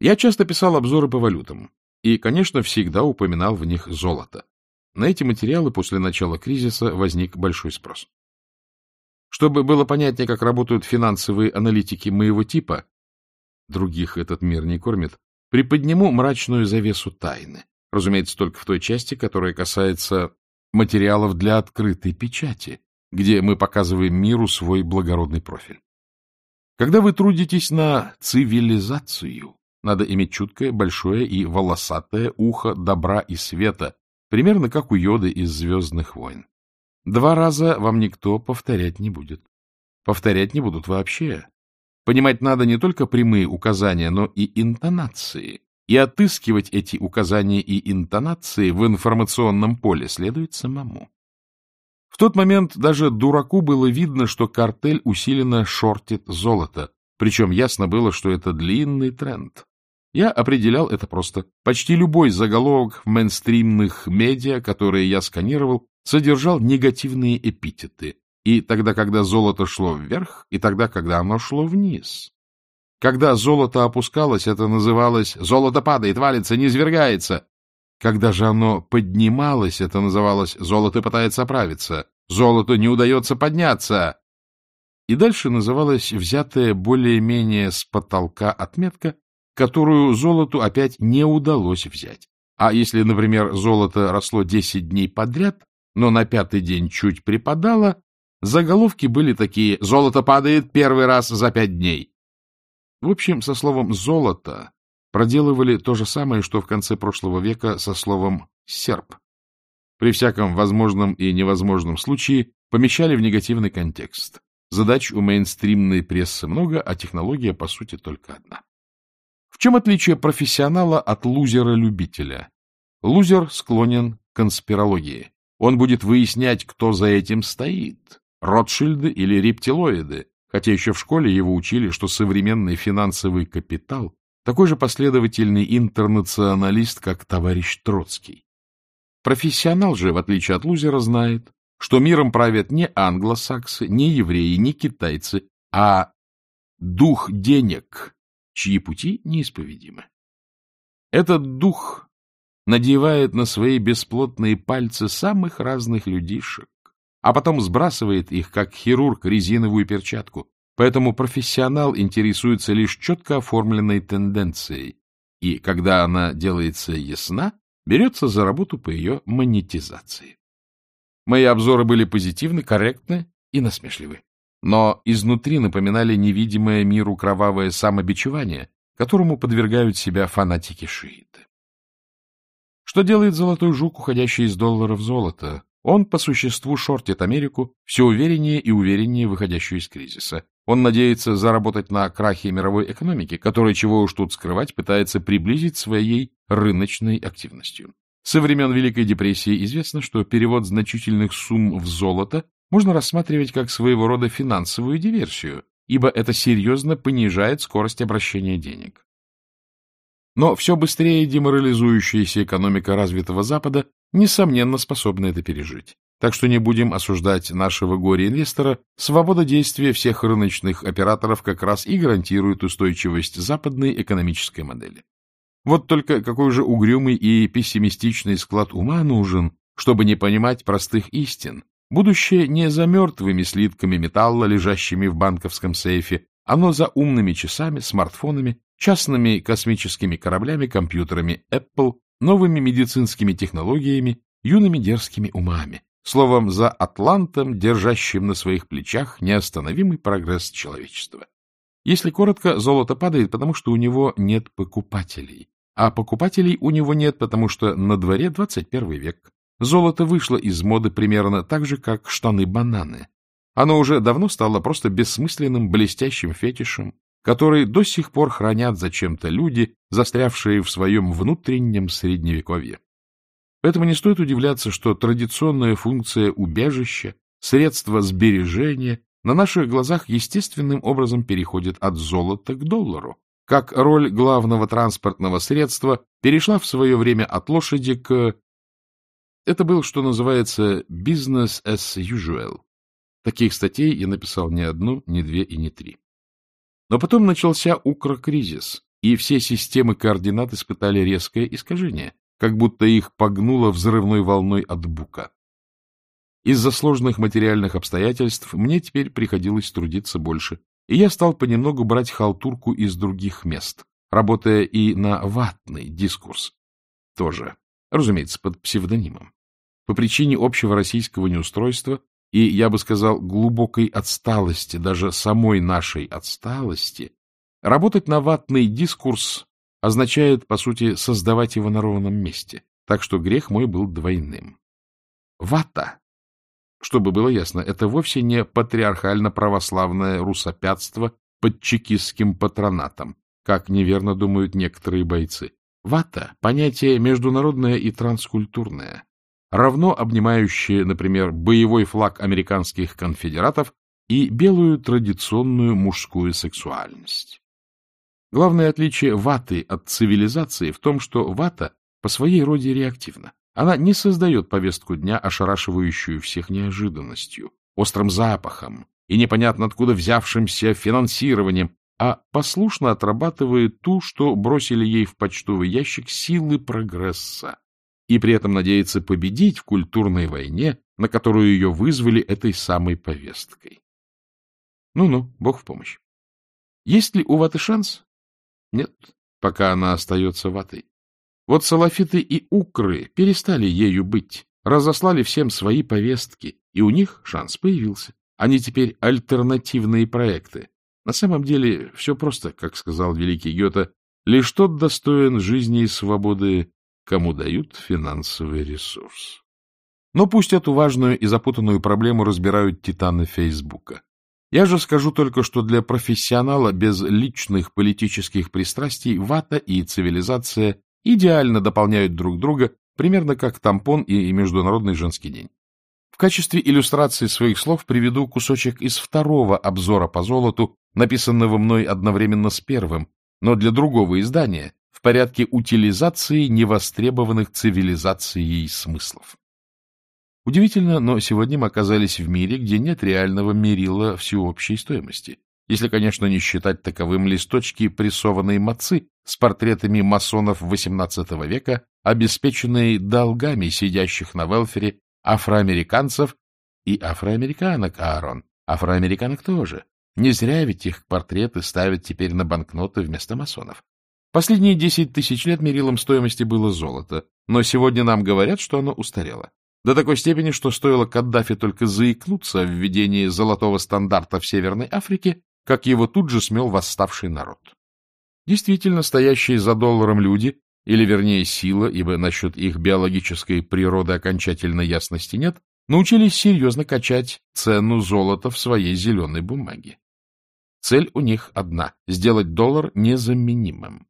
Я часто писал обзоры по валютам и, конечно, всегда упоминал в них золото. На эти материалы после начала кризиса возник большой спрос. Чтобы было понятнее, как работают финансовые аналитики моего типа, других этот мир не кормит, приподниму мрачную завесу тайны. Разумеется, только в той части, которая касается материалов для открытой печати, где мы показываем миру свой благородный профиль. Когда вы трудитесь на цивилизацию, надо иметь чуткое, большое и волосатое ухо добра и света, примерно как у Йоды из «Звездных войн». Два раза вам никто повторять не будет. Повторять не будут вообще. Понимать надо не только прямые указания, но и интонации. И отыскивать эти указания и интонации в информационном поле следует самому. В тот момент даже дураку было видно, что картель усиленно шортит золото, причем ясно было, что это длинный тренд. Я определял это просто. Почти любой заголовок в мейнстримных медиа, которые я сканировал, содержал негативные эпитеты. И тогда, когда золото шло вверх, и тогда, когда оно шло вниз. Когда золото опускалось, это называлось «золото падает, валится, не извергается». Когда же оно поднималось, это называлось «золото пытается оправиться», «золото не удается подняться». И дальше называлась взятая более-менее с потолка отметка, которую золоту опять не удалось взять. А если, например, золото росло 10 дней подряд, но на пятый день чуть припадало, заголовки были такие «Золото падает первый раз за пять дней». В общем, со словом «золото» проделывали то же самое, что в конце прошлого века со словом «серп». При всяком возможном и невозможном случае помещали в негативный контекст. Задач у мейнстримной прессы много, а технология, по сути, только одна. Чем отличие профессионала от лузера-любителя? Лузер склонен к конспирологии. Он будет выяснять, кто за этим стоит. Ротшильды или рептилоиды, хотя еще в школе его учили, что современный финансовый капитал такой же последовательный интернационалист, как товарищ Троцкий. Профессионал же, в отличие от лузера, знает, что миром правят не англосаксы, не евреи, не китайцы, а дух денег, чьи пути неисповедимы. Этот дух надевает на свои бесплотные пальцы самых разных людишек, а потом сбрасывает их, как хирург, резиновую перчатку. Поэтому профессионал интересуется лишь четко оформленной тенденцией, и, когда она делается ясна, берется за работу по ее монетизации. Мои обзоры были позитивны, корректны и насмешливы, но изнутри напоминали невидимое миру кровавое самобичевание, которому подвергают себя фанатики-шииты. Что делает золотой жук, уходящий из доллара в золото? Он по существу шортит Америку, все увереннее и увереннее выходящую из кризиса. Он надеется заработать на крахе мировой экономики, которая, чего уж тут скрывать, пытается приблизить своей рыночной активностью. Со времен Великой депрессии известно, что перевод значительных сумм в золото можно рассматривать как своего рода финансовую диверсию, ибо это серьезно понижает скорость обращения денег. Но все быстрее деморализующаяся экономика развитого Запада несомненно способна это пережить. Так что не будем осуждать нашего горе-инвестора, свобода действия всех рыночных операторов как раз и гарантирует устойчивость западной экономической модели. Вот только какой же угрюмый и пессимистичный склад ума нужен, чтобы не понимать простых истин. Будущее не за мертвыми слитками металла, лежащими в банковском сейфе, оно за умными часами, смартфонами частными космическими кораблями, компьютерами Apple, новыми медицинскими технологиями, юными дерзкими умами. Словом, за Атлантом, держащим на своих плечах неостановимый прогресс человечества. Если коротко, золото падает, потому что у него нет покупателей. А покупателей у него нет, потому что на дворе 21 век. Золото вышло из моды примерно так же, как штаны-бананы. Оно уже давно стало просто бессмысленным блестящим фетишем, который до сих пор хранят зачем-то люди, застрявшие в своем внутреннем средневековье. Поэтому не стоит удивляться, что традиционная функция убежища, средства сбережения на наших глазах естественным образом переходит от золота к доллару, как роль главного транспортного средства перешла в свое время от лошади к... Это был, что называется, business as usual. Таких статей я написал не одну, не две и не три. Но потом начался укрокризис, и все системы координат испытали резкое искажение, как будто их погнуло взрывной волной от бука. Из-за сложных материальных обстоятельств мне теперь приходилось трудиться больше, и я стал понемногу брать халтурку из других мест, работая и на ватный дискурс. Тоже, разумеется, под псевдонимом. По причине общего российского неустройства и, я бы сказал, глубокой отсталости, даже самой нашей отсталости, работать на ватный дискурс означает, по сути, создавать его на ровном месте, так что грех мой был двойным. Вата чтобы было ясно, это вовсе не патриархально-православное русопятство под чекистским патронатом, как неверно думают некоторые бойцы. Вата — понятие международное и транскультурное, равно обнимающее, например, боевой флаг американских конфедератов и белую традиционную мужскую сексуальность. Главное отличие ваты от цивилизации в том, что вата по своей роде реактивна. Она не создает повестку дня, ошарашивающую всех неожиданностью, острым запахом и непонятно откуда взявшимся финансированием, а послушно отрабатывает ту, что бросили ей в почтовый ящик силы прогресса, и при этом надеется победить в культурной войне, на которую ее вызвали этой самой повесткой. Ну-ну, Бог в помощь. Есть ли у ваты шанс? Нет, пока она остается ватой. Вот салафиты и укры перестали ею быть, разослали всем свои повестки, и у них шанс появился. Они теперь альтернативные проекты. На самом деле все просто, как сказал великий Гёте, лишь тот достоин жизни и свободы, кому дают финансовый ресурс. Но пусть эту важную и запутанную проблему разбирают титаны Фейсбука. Я же скажу только, что для профессионала без личных политических пристрастий вата и цивилизация идеально дополняют друг друга, примерно как тампон и Международный женский день. В качестве иллюстрации своих слов приведу кусочек из второго обзора по золоту, написанного мной одновременно с первым, но для другого издания, в порядке утилизации невостребованных цивилизацией смыслов. Удивительно, но сегодня мы оказались в мире, где нет реального мерила всеобщей стоимости если, конечно, не считать таковым листочки прессованной мацы с портретами масонов XVIII века, обеспеченные долгами сидящих на велфере афроамериканцев и афроамериканок, Аарон, афроамериканок тоже. Не зря ведь их портреты ставят теперь на банкноты вместо масонов. Последние десять тысяч лет мерилом стоимости было золото, но сегодня нам говорят, что оно устарело. До такой степени, что стоило Каддафи только заикнуться о введении золотого стандарта в Северной Африке, как его тут же смел восставший народ. Действительно, стоящие за долларом люди, или вернее сила, ибо насчет их биологической природы окончательной ясности нет, научились серьезно качать цену золота в своей зеленой бумаге. Цель у них одна — сделать доллар незаменимым.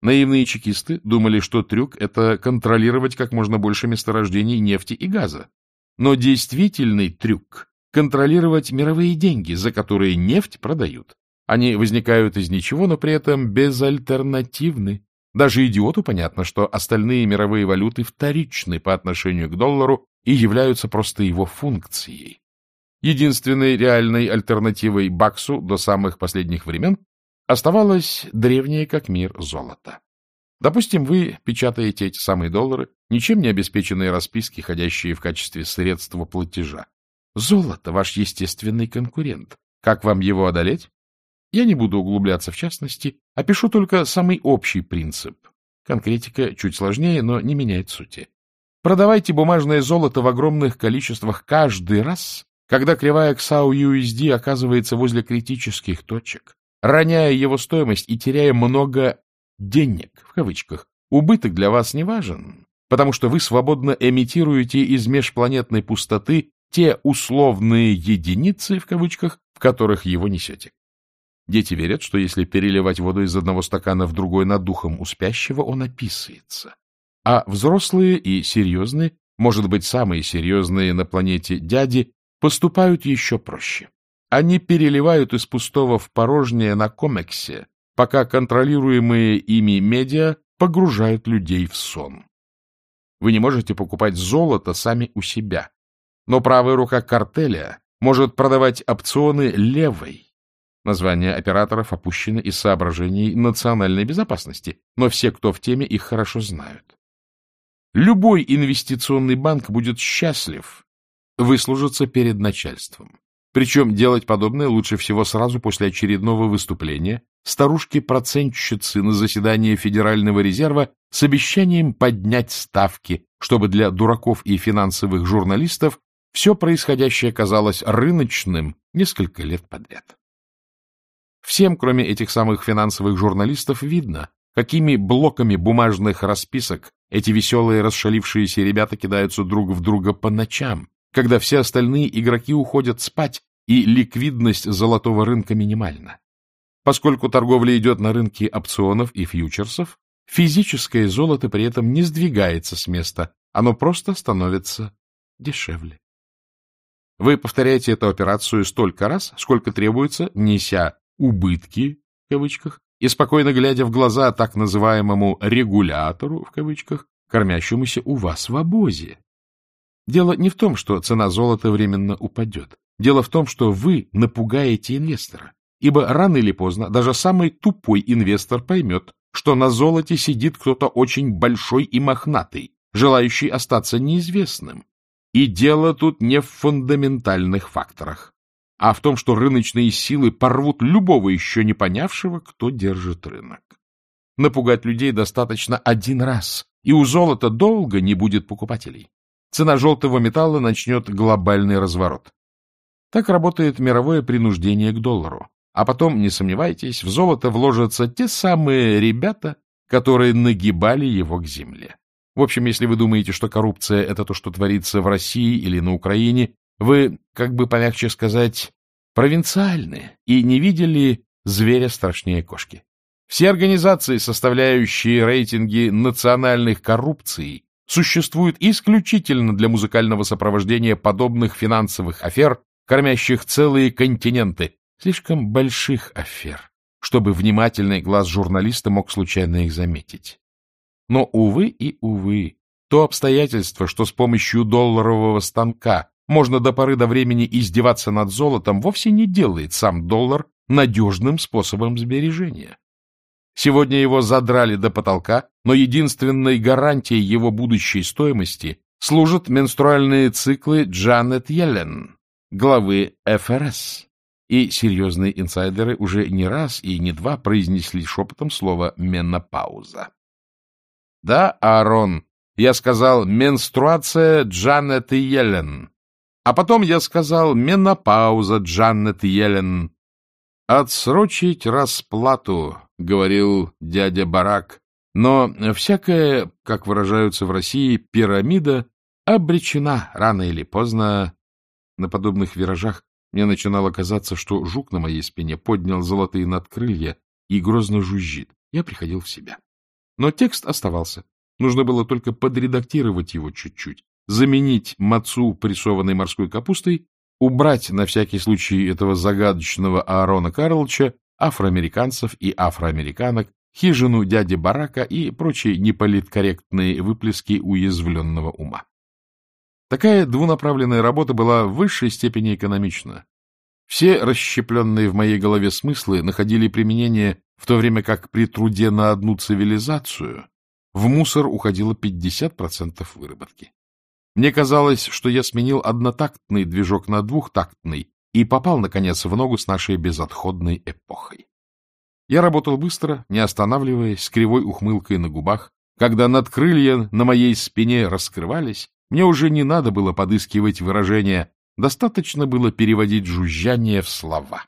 Наивные чекисты думали, что трюк — это контролировать как можно больше месторождений нефти и газа. Но действительный трюк контролировать мировые деньги, за которые нефть продают. Они возникают из ничего, но при этом безальтернативны. Даже идиоту понятно, что остальные мировые валюты вторичны по отношению к доллару и являются просто его функцией. Единственной реальной альтернативой баксу до самых последних времен оставалось древнее как мир золото. Допустим, вы печатаете эти самые доллары, ничем не обеспеченные расписки, ходящие в качестве средства платежа. Золото — ваш естественный конкурент. Как вам его одолеть? Я не буду углубляться в частности, опишу только самый общий принцип. Конкретика чуть сложнее, но не меняет сути. Продавайте бумажное золото в огромных количествах каждый раз, когда кривая XAU-USD оказывается возле критических точек, роняя его стоимость и теряя много «денег», в кавычках. Убыток для вас не важен, потому что вы свободно эмитируете из межпланетной пустоты те условные единицы, в кавычках, в которых его несете. Дети верят, что если переливать воду из одного стакана в другой над духом у спящего, он описывается. А взрослые и серьезные, может быть, самые серьезные на планете дяди, поступают еще проще. Они переливают из пустого в порожнее на комексе, пока контролируемые ими медиа погружают людей в сон. Вы не можете покупать золото сами у себя, но правая рука картеля может продавать опционы левой. Названия операторов опущены из соображений национальной безопасности, но все, кто в теме, их хорошо знают. Любой инвестиционный банк будет счастлив выслужиться перед начальством. Причем делать подобное лучше всего сразу после очередного выступления старушки-процентщицы на заседании Федерального резерва с обещанием поднять ставки, чтобы для дураков и финансовых журналистов все происходящее казалось рыночным несколько лет подряд. Всем, кроме этих самых финансовых журналистов, видно, какими блоками бумажных расписок эти веселые расшалившиеся ребята кидаются друг в друга по ночам, когда все остальные игроки уходят спать, и ликвидность золотого рынка минимальна. Поскольку торговля идет на рынке опционов и фьючерсов, физическое золото при этом не сдвигается с места, оно просто становится дешевле. Вы повторяете эту операцию столько раз, сколько требуется, неся «убытки» в кавычках и спокойно глядя в глаза так называемому «регулятору» в кавычках, кормящемуся у вас в обозе. Дело не в том, что цена золота временно упадет. Дело в том, что вы напугаете инвестора. Ибо рано или поздно даже самый тупой инвестор поймет, что на золоте сидит кто-то очень большой и мохнатый, желающий остаться неизвестным. И дело тут не в фундаментальных факторах, а в том, что рыночные силы порвут любого еще не понявшего, кто держит рынок. Напугать людей достаточно один раз, и у золота долго не будет покупателей. Цена желтого металла начнет глобальный разворот. Так работает мировое принуждение к доллару. А потом, не сомневайтесь, в золото вложатся те самые ребята, которые нагибали его к земле. В общем, если вы думаете, что коррупция — это то, что творится в России или на Украине, вы, как бы помягче сказать, провинциальны и не видели зверя страшнее кошки. Все организации, составляющие рейтинги национальных коррупций, существуют исключительно для музыкального сопровождения подобных финансовых афер, кормящих целые континенты, слишком больших афер, чтобы внимательный глаз журналиста мог случайно их заметить. Но, увы и увы, то обстоятельство, что с помощью долларового станка можно до поры до времени издеваться над золотом, вовсе не делает сам доллар надежным способом сбережения. Сегодня его задрали до потолка, но единственной гарантией его будущей стоимости служат менструальные циклы Джанет Йеллен, главы ФРС и серьезные инсайдеры уже не раз и не два произнесли шепотом слово «менопауза». Да, Аарон, я сказал «менструация Джанет Йеллен», а потом я сказал «менопауза Джанет Йеллен». «Отсрочить расплату», — говорил дядя Барак, но всякая, как выражаются в России, пирамида обречена рано или поздно на подобных виражах мне начинало казаться, что жук на моей спине поднял золотые надкрылья и грозно жужжит. Я приходил в себя. Но текст оставался. Нужно было только подредактировать его чуть-чуть, заменить мацу прессованной морской капустой, убрать на всякий случай этого загадочного Аарона Карловича, афроамериканцев и афроамериканок, хижину дяди Барака и прочие неполиткорректные выплески уязвленного ума. Такая двунаправленная работа была в высшей степени экономична. Все расщепленные в моей голове смыслы находили применение, в то время как при труде на одну цивилизацию в мусор уходило 50% выработки. Мне казалось, что я сменил однотактный движок на двухтактный и попал, наконец, в ногу с нашей безотходной эпохой. Я работал быстро, не останавливаясь, с кривой ухмылкой на губах, когда надкрылья на моей спине раскрывались, мне уже не надо было подыскивать выражения, достаточно было переводить жужжание в слова.